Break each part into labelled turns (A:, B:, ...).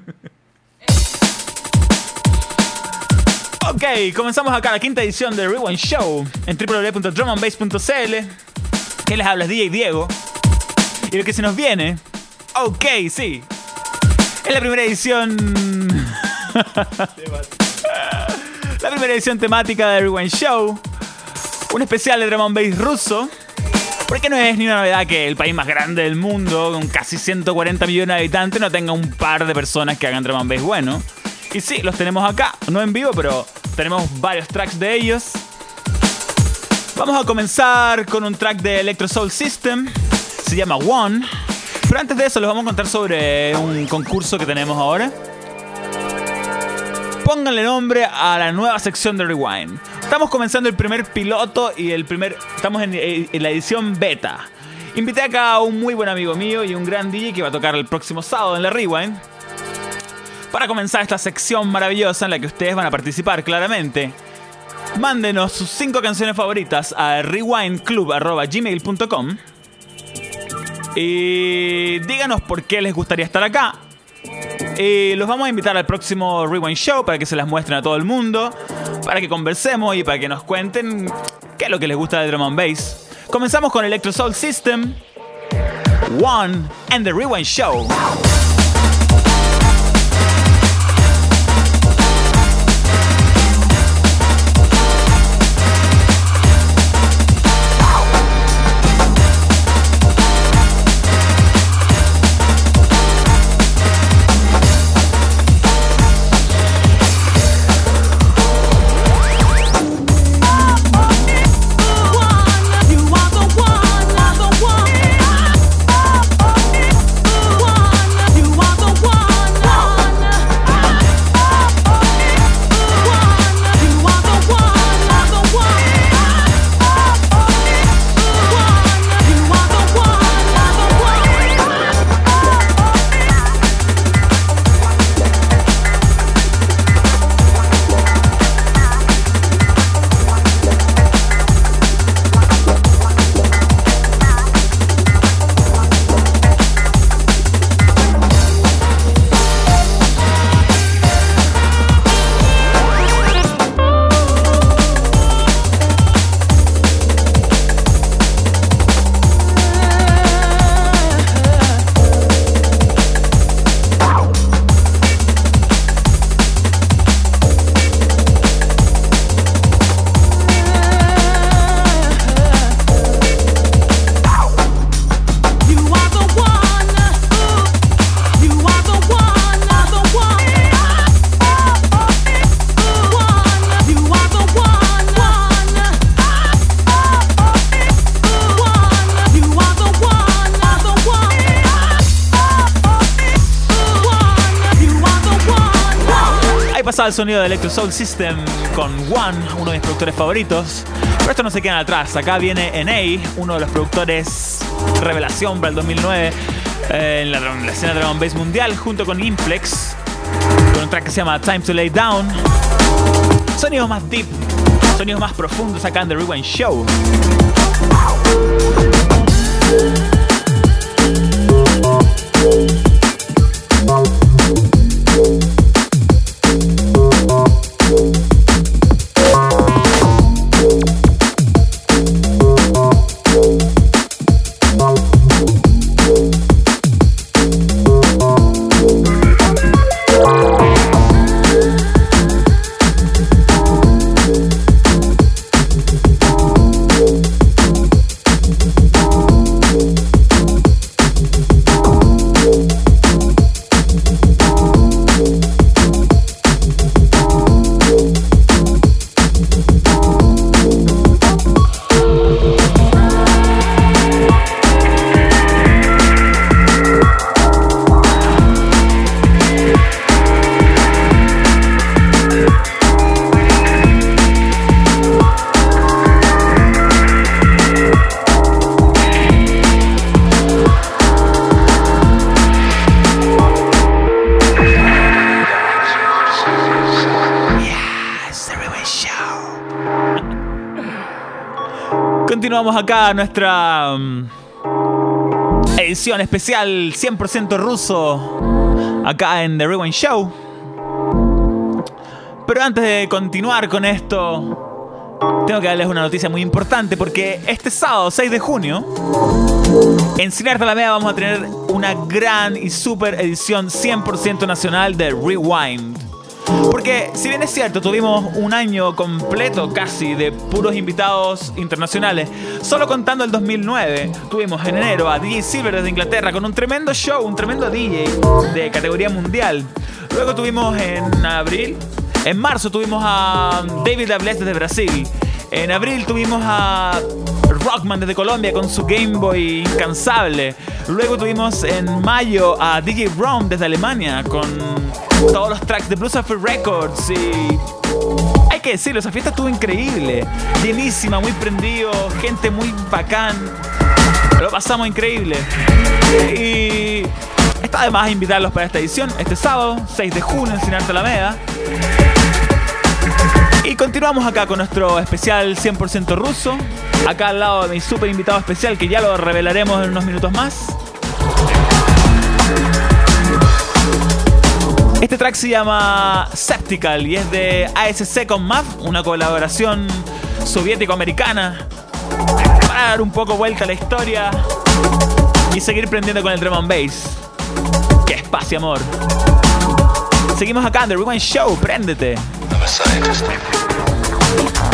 A: Ok, comenzamos acá la quinta edición de Rewind Show en www.drumandbass.cl. ¿Qué les habla? DJ Diego. Y lo que se nos viene. Ok, sí. Es la primera edición. la primera edición temática de Rewind Show. Un especial de Drum and Bass ruso. Porque no es ni una novedad que el país más grande del mundo, con casi 140 millones de habitantes, no tenga un par de personas que hagan drum and bass bueno. Y sí, los tenemos acá, no en vivo, pero tenemos varios tracks de ellos. Vamos a comenzar con un track de Electro Soul System, se llama One. Pero antes de eso les vamos a contar sobre un concurso que tenemos ahora. Pónganle nombre a la nueva sección de Rewind. Estamos comenzando el primer piloto y el primer. Estamos en, en la edición beta. Invité acá a un muy buen amigo mío y un gran DJ que va a tocar el próximo sábado en la Rewind. Para comenzar esta sección maravillosa en la que ustedes van a participar claramente. Mándenos sus 5 canciones favoritas a rewindclub.gmail.com Y díganos por qué les gustaría estar acá. Y los vamos a invitar al próximo Rewind Show para que se las muestren a todo el mundo, para que conversemos y para que nos cuenten qué es lo que les gusta del drum and bass. Comenzamos con Electro Soul System, One and the Rewind Show. Sonido de Electro Soul System con One, uno de mis productores favoritos. Pero esto no se queda atrás. Acá viene NA, uno de los productores revelación para el 2009 eh, en la, la escena de Dragon Base mundial, junto con Implex, con un track que se llama Time to Lay Down. Sonidos más deep, sonidos más profundos acá en The Rewind Show. Continuamos acá nuestra um, edición especial 100% ruso acá en The Rewind Show. Pero antes de continuar con esto, tengo que darles una noticia muy importante porque este sábado 6 de junio, en Cinearte la Media vamos a tener una gran y super edición 100% nacional de Rewind. Porque si bien es cierto, tuvimos un año completo casi de puros invitados internacionales, solo contando el 2009, tuvimos en enero a DJ Silver desde Inglaterra con un tremendo show, un tremendo DJ de categoría mundial. Luego tuvimos en abril, en marzo tuvimos a David Ables desde Brasil. En abril tuvimos a Rockman desde Colombia con su Game Boy incansable. Luego tuvimos en mayo a DJ Brown desde Alemania con todos los tracks de Blues After Records y hay que decirlo, esa fiesta estuvo increíble, llenísima, muy prendido, gente muy bacán, lo pasamos increíble. Y está además invitarlos para esta edición, este sábado, 6 de junio en Cine Alameda. Y continuamos acá con nuestro especial 100% ruso. Acá al lado de mi super invitado especial que ya lo revelaremos en unos minutos más. Este track se llama Septical y es de ASC con MAF, una colaboración soviético-americana. Para dar un poco vuelta a la historia y seguir prendiendo con el drum and bass. ¡Qué espacio, amor! Seguimos acá en The Rewind Show, préndete. scientist.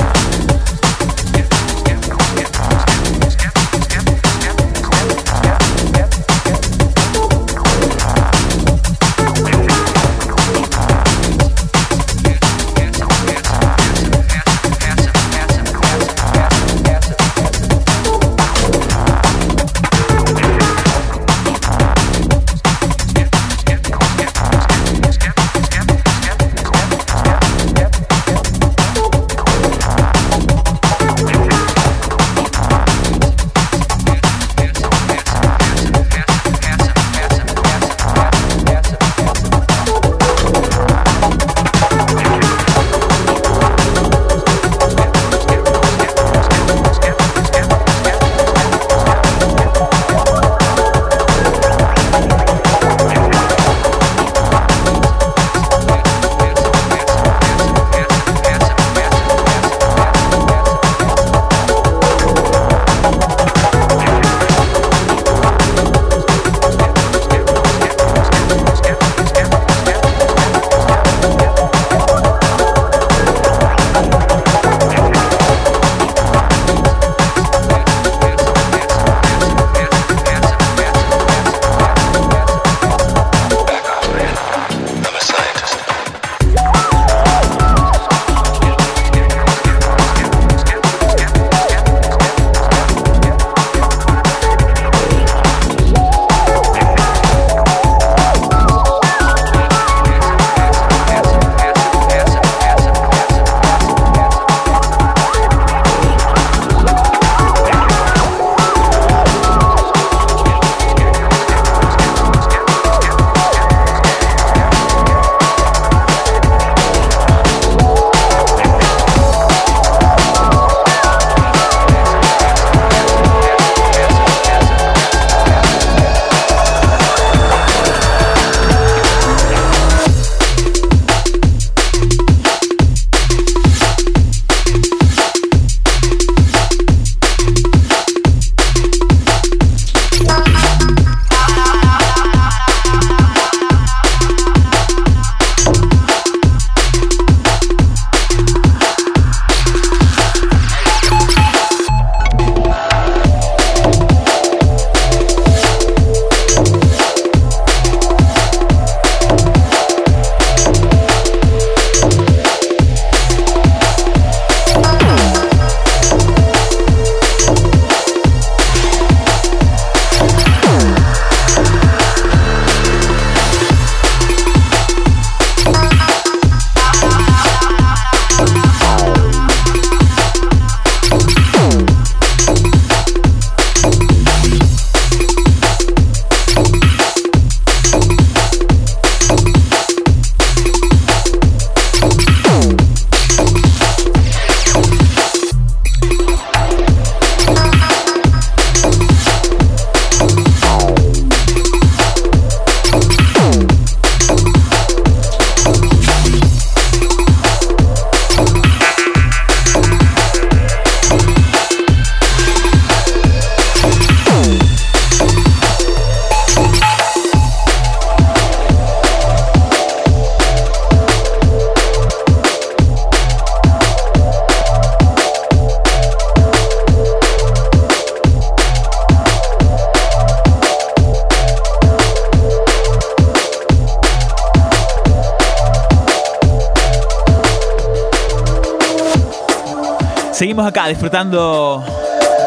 A: Seguimos acá disfrutando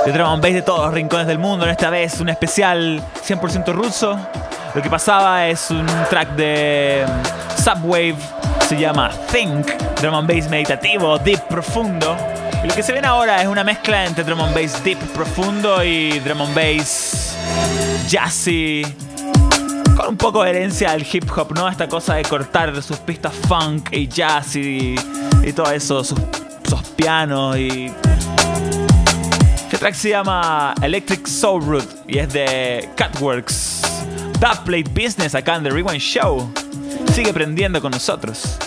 A: de drum and bass de todos los rincones del mundo. En esta vez un especial 100% ruso. Lo que pasaba es un track de um, Subwave, se llama Think, drum and bass meditativo, deep, profundo. Y lo que se ven ahora es una mezcla entre drum and bass deep, profundo y drum and bass jazzy, con un poco de herencia al hip hop, ¿no? Esta cosa de cortar sus pistas funk y jazz y, todo eso, sus, sus pianos y este track se llama Electric Soul Root y es de Catworks. That Plate Business acá en The Rewind Show. Sigue prendiendo con nosotros.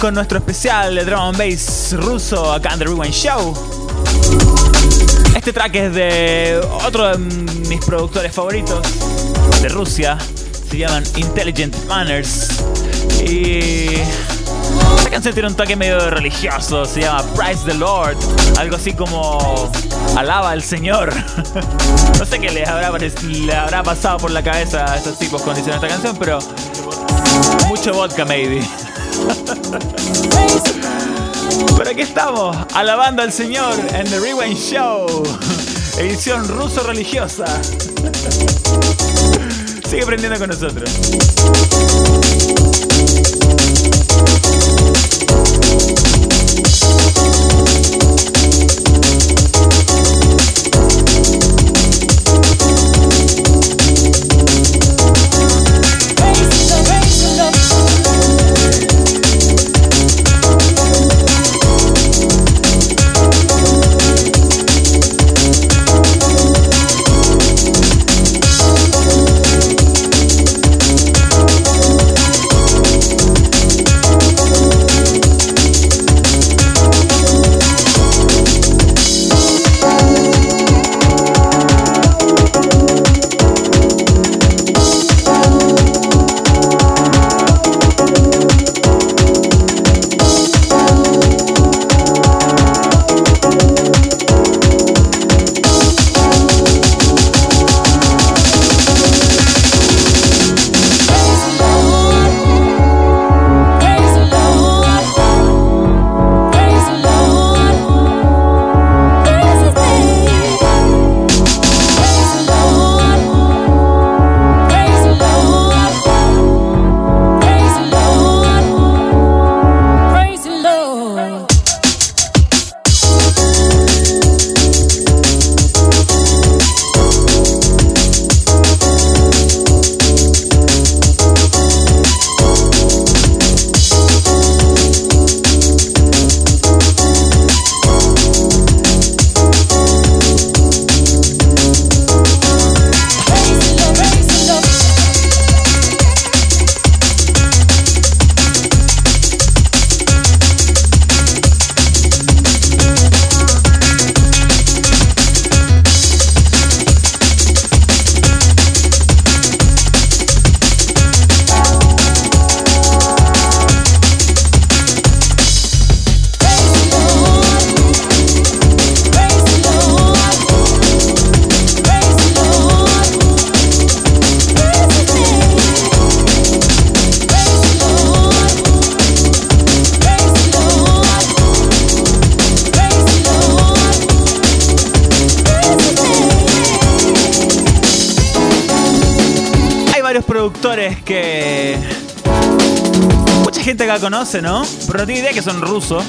A: Con nuestro especial de drum and bass ruso acá en The Rewind Show. Este track es de otro de mis productores favoritos de Rusia. Se llaman Intelligent Manners. Y esta canción tiene un toque medio religioso. Se llama Price the Lord. Algo así como Alaba al Señor. no sé qué les habrá, les habrá pasado por la cabeza a estos tipos cuando hicieron esta canción, pero mucho vodka, maybe. Pero aquí estamos, alabando al Señor en The Rewind Show, edición ruso religiosa. Sigue aprendiendo con nosotros.
B: Conoce, ¿no? Pero no tiene idea que son rusos.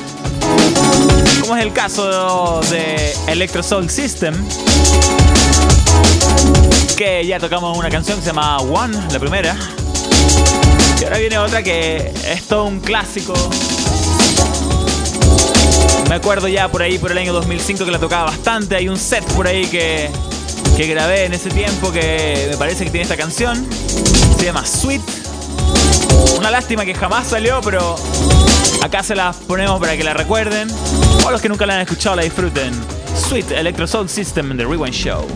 B: Como es el caso de Electro Soul System. Que ya tocamos una canción que se llama One, la primera. Y ahora viene otra que es todo un clásico. Me acuerdo ya por ahí, por el año 2005, que la tocaba bastante. Hay un set por ahí que, que grabé en ese tiempo que me parece que tiene esta canción. Se llama Sweet. Una lástima que jamás salió, pero acá se la ponemos para que la recuerden. O los que nunca la han escuchado la disfruten. Sweet Electro System en The Rewind Show.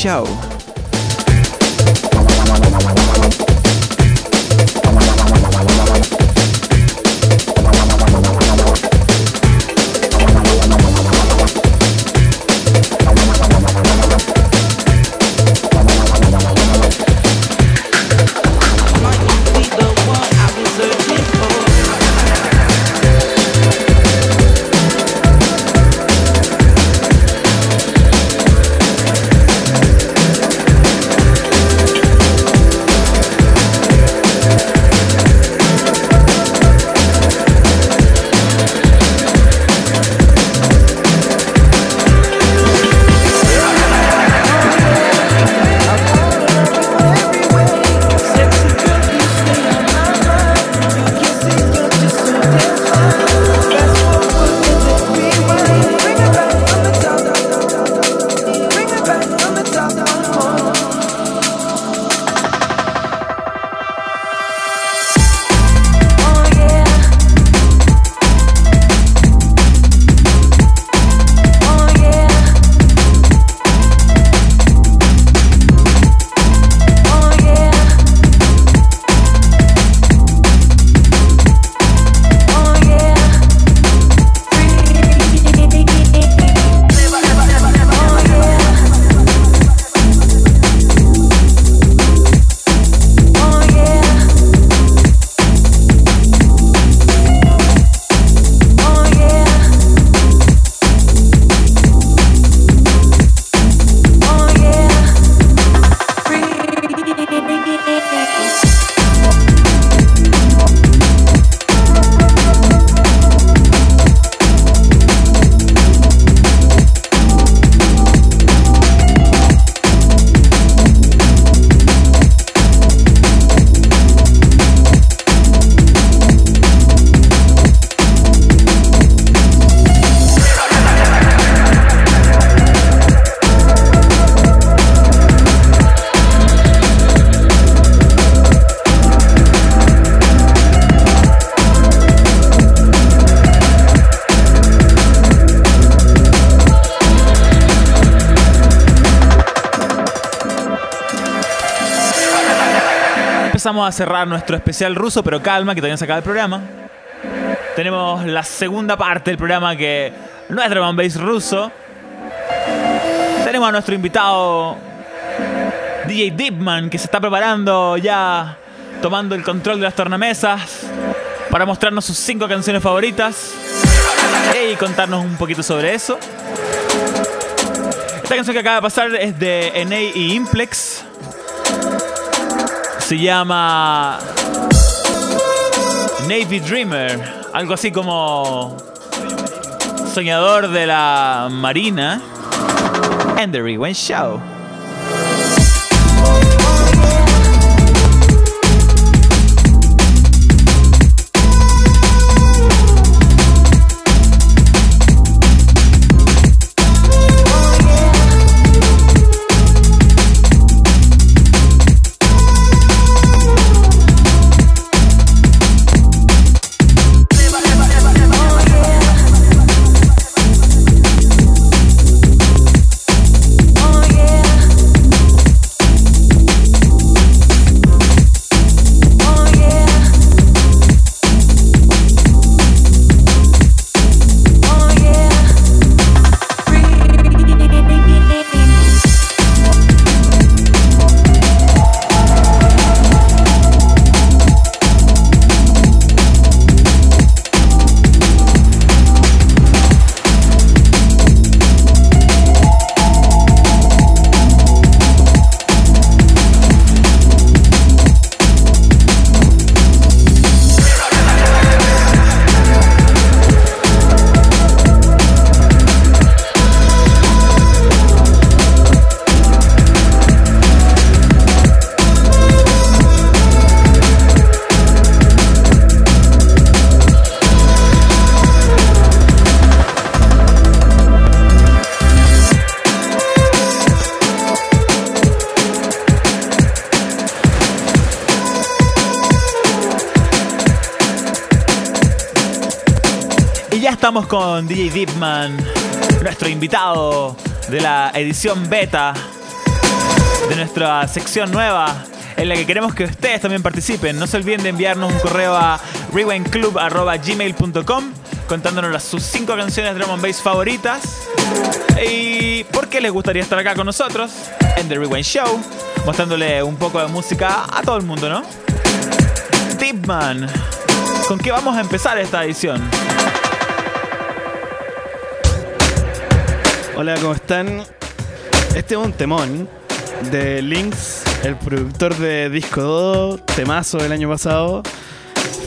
B: show.
A: Empezamos a cerrar nuestro especial ruso, pero calma, que todavía no se acaba el programa. Tenemos la segunda parte del programa que no es bass ruso. Tenemos a nuestro invitado DJ Deepman que se está preparando ya, tomando el control de las tornamesas para mostrarnos sus cinco canciones favoritas y contarnos un poquito sobre eso. Esta canción que acaba de pasar es de NA y Implex. Se llama Navy Dreamer, algo así como soñador de la marina. The Rewind Show. Estamos con DJ Deepman, nuestro invitado de la edición beta de nuestra sección nueva en la que queremos que ustedes también participen. No se olviden de enviarnos un correo a rewindclub.gmail.com contándonos sus cinco canciones de drum and bass favoritas y por qué les gustaría estar acá con nosotros en The Rewind Show, mostrándole un poco de música a todo el mundo, ¿no? Deepman, ¿con qué vamos a empezar esta edición?
C: Hola, ¿cómo están? Este es un temón de Lynx, el productor de Disco Dodo, temazo del año pasado.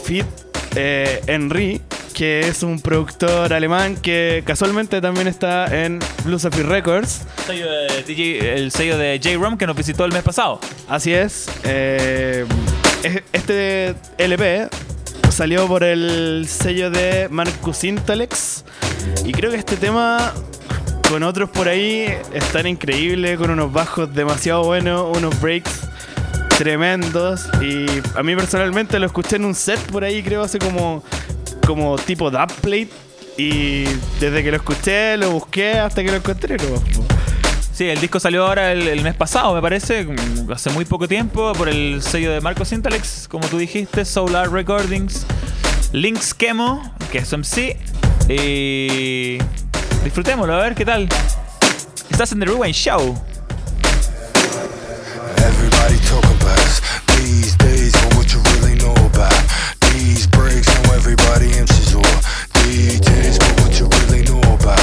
C: Fit eh, Henry, que es un productor alemán que casualmente también está en Bluesophy Records.
A: el sello de J-Rom que nos visitó el mes pasado.
C: Así es. Eh, este LP salió por el sello de Marcus Intalex. Y creo que este tema con otros por ahí están increíbles, con unos bajos demasiado buenos, unos breaks tremendos. Y a mí personalmente lo escuché en un set por ahí, creo, hace como, como tipo dubplate. Y desde que lo escuché, lo busqué hasta que lo encontré.
A: Sí, el disco salió ahora el, mes pasado, me parece, hace muy poco tiempo, por el sello de Marco Sintalex, como tú dijiste, Solar Recordings, Links Chemo, que es MC, y Disfrutémoslo, a ver qué tal. Estás en The Rewind Show. Everybody talking about these days, but what you really know about these breaks. Now everybody empties or DJs, but what you really know about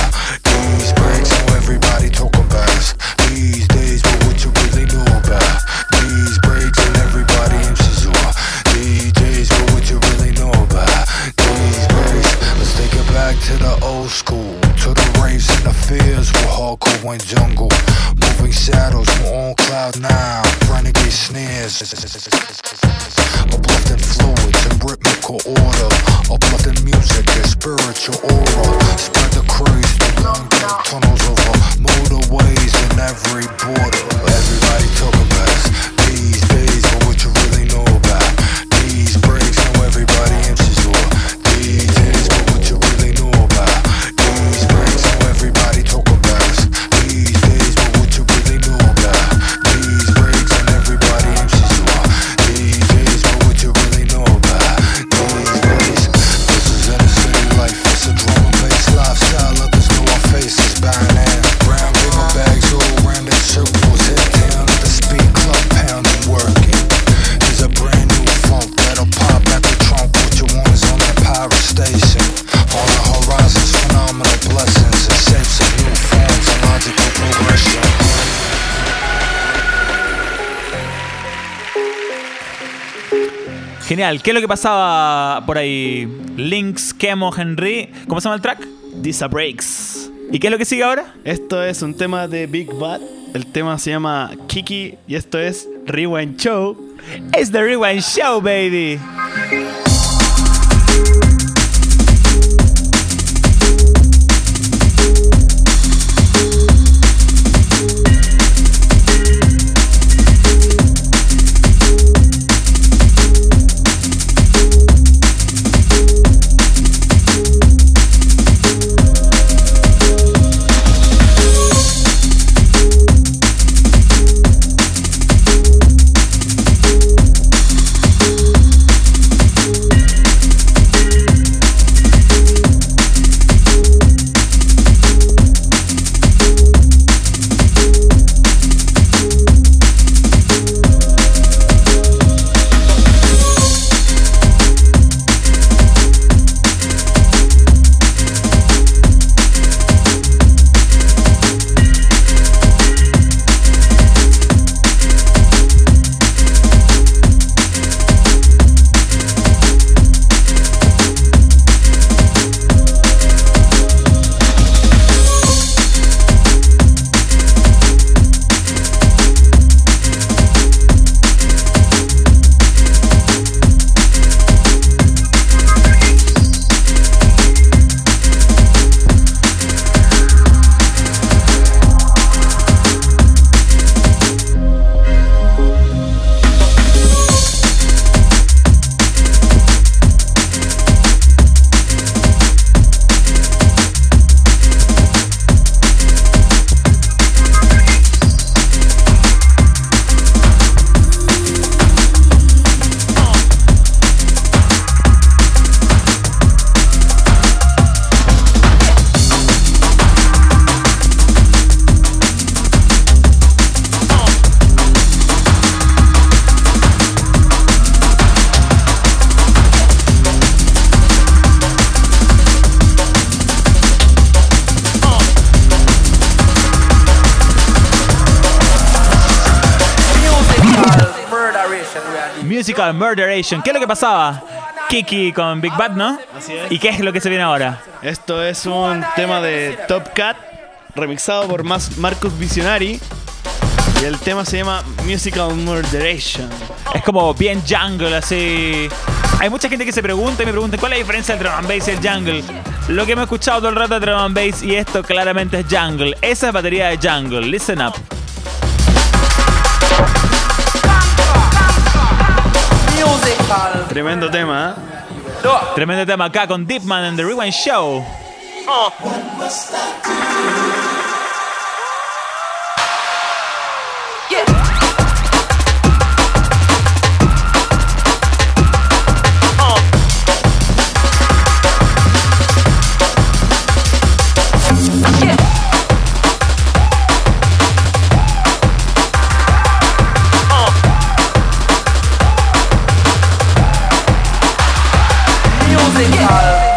A: fears will hardcore in jungle. Moving shadows, we're on cloud nine. Renegade sneers. Uplifting fluids in rhythmical order. Uplifting music and spiritual aura. Spread the craze through London tunnels over motorways and every border. Everybody talking about these days. Genial. ¿Qué es lo que pasaba por ahí? Links, Kemo, Henry. ¿Cómo se llama el track?
C: Disa Breaks.
A: ¿Y qué es lo que sigue ahora?
C: Esto es un tema de Big Bad. El tema se llama Kiki y esto es Rewind Show.
A: Es The Rewind Show, baby. Musical Murderation. ¿Qué es lo que pasaba? Kiki con Big Bad, ¿no?
C: Así es.
A: ¿Y qué es lo que se viene ahora?
C: Esto es un tema de Top Cat remixado por Marcus Visionary. Y el tema se llama Musical Murderation.
A: Es como bien jungle, así. Hay mucha gente que se pregunta y me pregunta cuál es la diferencia entre drum and bass y el jungle. Lo que hemos escuchado todo el rato de drum and bass y esto claramente es jungle. Esa es batería de jungle. Listen up.
C: Tremendo tema, ¿eh?
A: Tremendo tema acá con Deepman en The Rewind Show.
D: Yeah. Musical murder.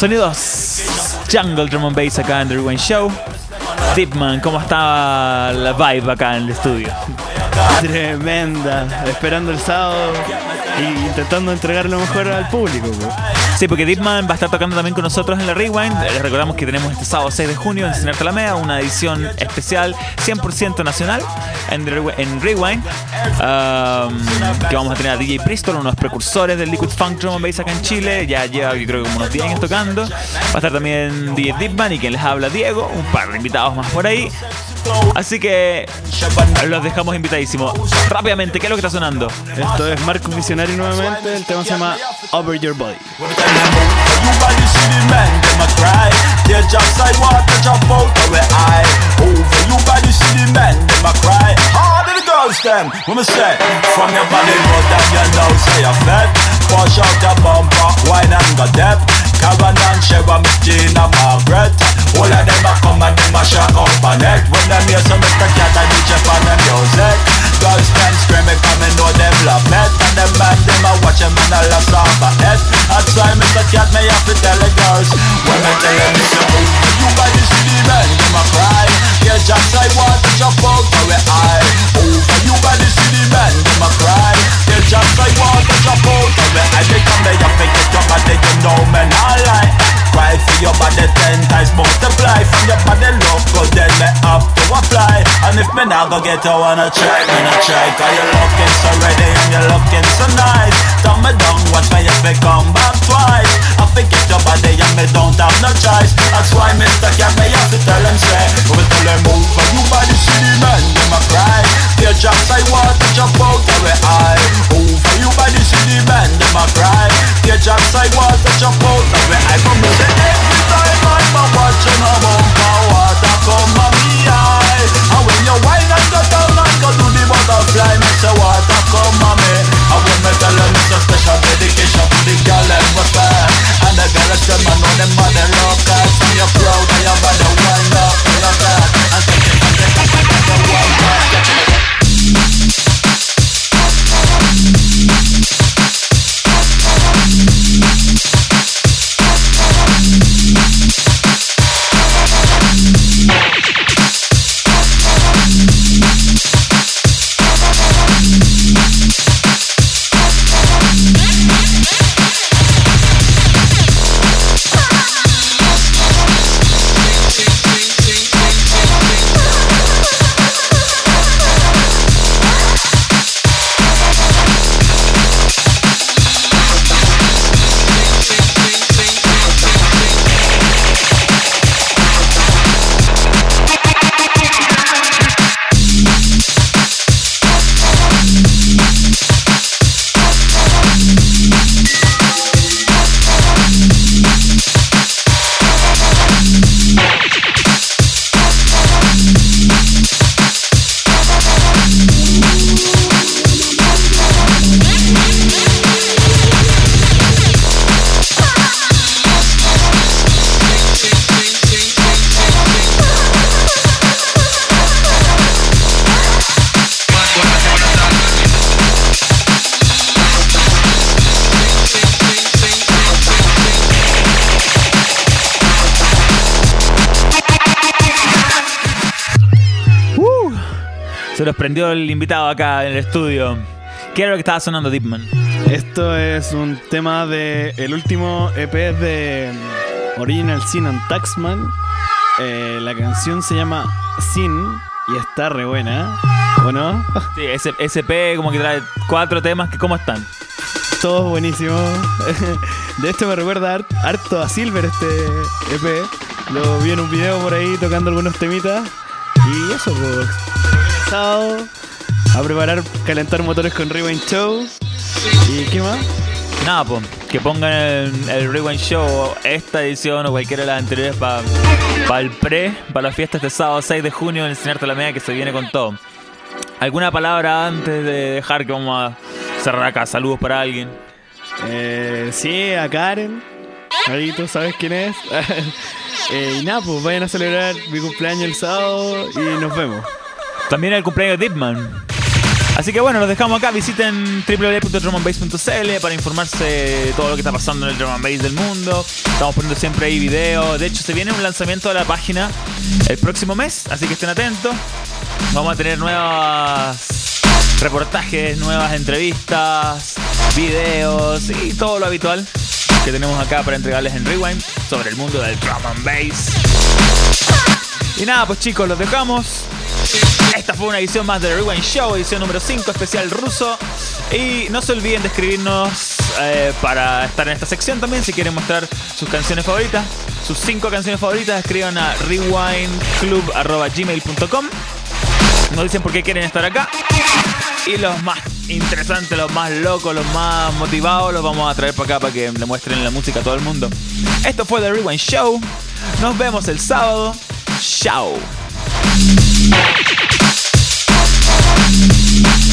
A: Sonidos Jungle Drum and Bass acá en The Rewind Show. Deepman, ¿cómo está la vibe acá en el estudio?
C: Tremenda. Esperando el sábado y intentando entregar lo mejor al público.
A: Sí, porque Deepman va a estar tocando también con nosotros en la Rewind. Les recordamos que tenemos este sábado 6 de junio en Cine Alameda una edición especial 100% nacional en, en Rewind. um, que vamos a tener a DJ Bristol, uno de los precursores del Liquid Funk Drum and Bass acá en Chile. Ya lleva, yo creo, como unos 10 años tocando. Va a estar también DJ Deepman y quien les habla, Diego. Un par de invitados más por ahí. Así que los dejamos invitadísimos. Rápidamente, ¿qué es lo que está sonando?
C: Esto es Marcus Visionary nuevamente. El tema se llama Over Your Body.
E: Karen and Sharon, Miss Gina, Margaret. All of them a come and them a shut up and it When them hear some Mr. Cat and DJ fan and music. Girls can scream it come know them love it And them man them a watching them and a laugh off a head That's why Mr. Cat may have to tell the girls When me tell them it's a boot You got the city men, them a cry. Yeah, just I want to jump out for a eye Over you got the city men, them a cry. Just I want to jump out of the eye They come they up and get your body, you know me not lie Cry for your body ten times multiply From your body look good, then me have to apply. And if me not go get you wanna try, not try. Cause you're looking so ready and you're looking so nice. Turn me down, watch me if me come back twice. I forget your body and me don't have no choice. That's
A: El invitado acá en el estudio. ¿Qué era lo que estaba sonando, Deepman?
C: Esto es un tema de el último EP de mm, Original Sin and Taxman. Eh, la canción se llama Sin y está re buena, ¿o no?
A: Sí, ese SP como que trae cuatro temas que cómo están.
C: Todo buenísimo. De hecho me recuerda hart- harto a Silver este EP. Lo vi en un video por ahí tocando algunos temitas. Y eso, pues. Sábado, a preparar, calentar motores con Rewind Show. ¿Y qué más?
A: Nada, pues, que pongan el, el Rewind Show, esta edición o cualquiera de las anteriores para el pre, para la fiesta este sábado 6 de junio en el Cine Arte Alameda que se viene con todo. ¿Alguna palabra antes de dejar que vamos a cerrar acá? Saludos para alguien.
C: Eh, sí, a Karen. Ahí tú sabes quién es. Eh, y nada, pues vayan a celebrar mi cumpleaños el sábado y nos vemos.
A: También el cumpleaños de Deepman. Así que bueno, los dejamos acá. Visiten www.drumandbass.cl para informarse de todo lo que está pasando en el drum and del mundo. Estamos poniendo siempre ahí videos. De hecho, se viene un lanzamiento de la página el próximo mes, así que estén atentos. Vamos a tener nuevas reportajes, nuevas entrevistas, videos y todo lo habitual que tenemos acá para entregarles en Rewind sobre el mundo del drum and bass. Y nada, pues chicos, los dejamos. Esta fue una edición más de Rewind Show, edición número 5, especial ruso. Y no se olviden de escribirnos eh, para estar en esta sección también. Si quieren mostrar sus canciones favoritas, sus 5 canciones favoritas, escriban a rewindclub.gmail.com. Nos dicen por qué quieren estar acá. Y los más interesantes, los más locos, los más motivados, los vamos a traer para acá para que le muestren la música a todo el mundo. Esto fue The Rewind Show. Nos vemos el sábado. Chao. Thank you.